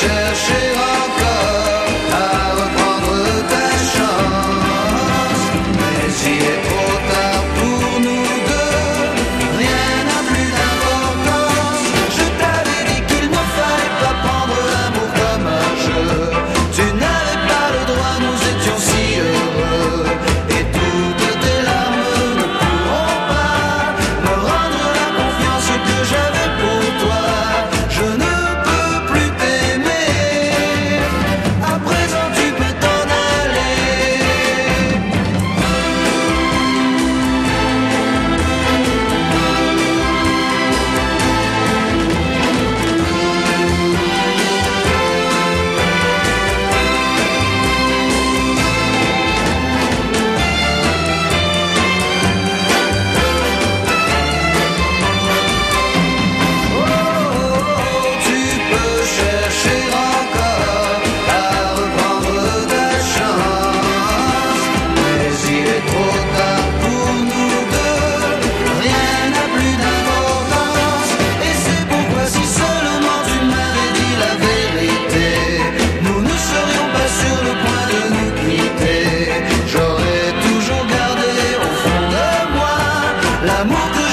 Chercher encore à reprendre ta chance. Mais il est trop tard pour nous deux. Rien n'a plus d'importance. Je t'avais dit qu'il ne fallait pas prendre l'amour comme un jeu. Tu n'avais pas le droit de nous. l'amour de